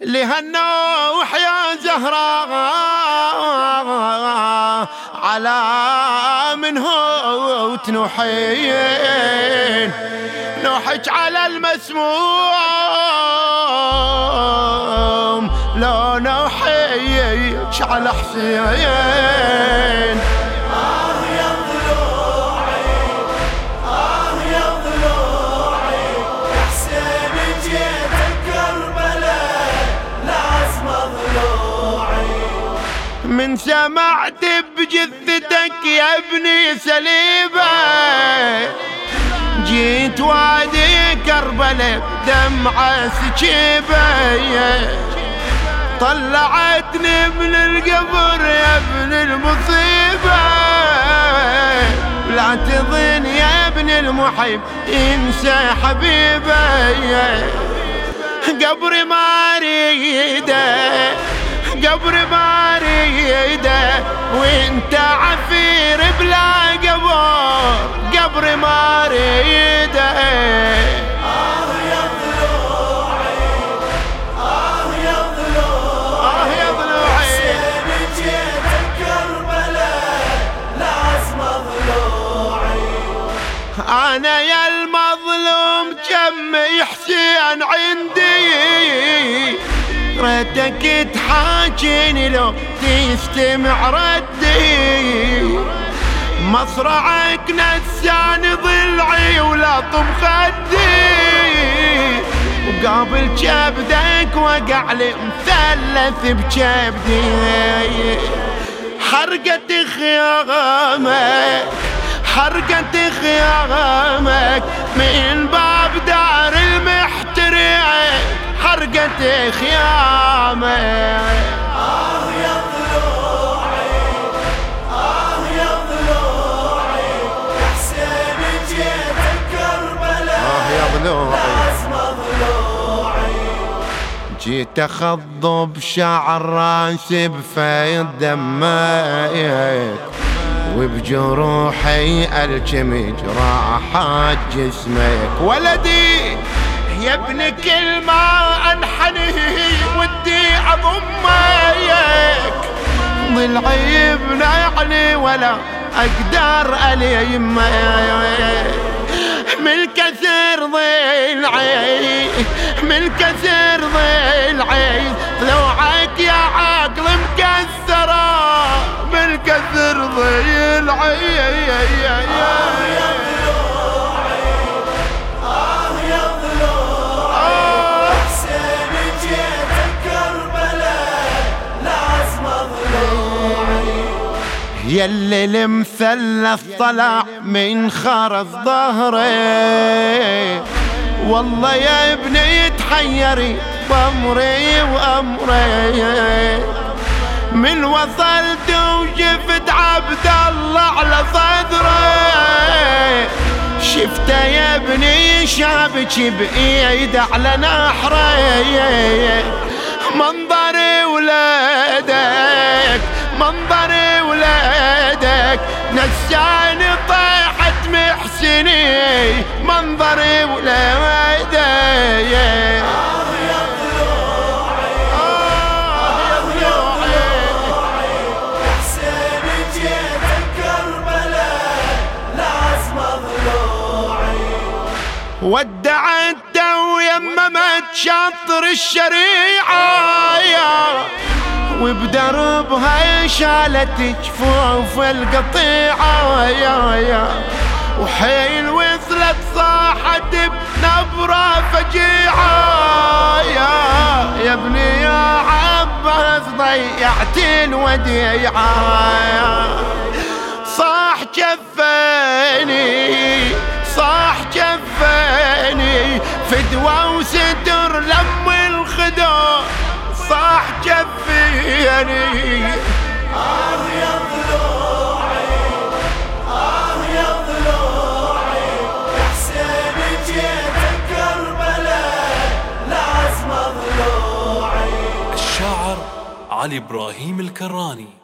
لهالنوح يا زهراء على من هو تنوحين نوحك على المسموم. لو نوحيك على حسين. من سمعت بجثتك يا ابني سليبة. جيت وادي كربلة دمعة سكيبة طلعتني من القبر يا ابن المصيبة. لا تظن يا ابن المحب انسى حبيبه قبري ما أريده. قبر ما ريده وانت عفير بلا قبر قبر ما ريده أنا يا المظلوم جمي حسين عندي. ريتك تحاكيني لو تستمع ردي مصرعك نساني ضلعي ولا طب خدي. وقابل كبدك وقع لي مثلث بكبدي حرقت خيامك حرقت خيامك من باب حرقت خيامة. آه يا آه يا جيت جيت أخضب شعر راسي بفيض دمك وبجروحي الجم جراحات جسمك. ولدي يا ابن كل ما أنحني ودي اضمك ضلعي يمنعني ولا أقدر اليمك من كثر ضلعي من كثر ضلعي ضلوعك يا عقل مكسرة. من كثر ضلعي يلي المثلث طلع من خرز ظهري والله يا ابني تحيري بأمري وأمري. من وصلت وشفت عبد الله على صدري. شفته يا ابني شابك بايد على نحري. منظري ولادك منظري ولادك. نساني طاحت محسني منظري لازم ضلوعي ودعت ويممت شطر الشريعة. يا وبدربها شالت جفوف القطيعة يا يا. وحين وصلت صاحت بنبرة فجيعة يا. يا ابني يا عباس ضيعت الوديعة صاح جفاني صاح جفاني فدوى وستر لم الخدو صاح جفيني. آه يا ضلوعي آه يا ضلوعي يا حسين جيت كربلاء لازم ضلوعي الشاعر علي إبراهيم الكراني.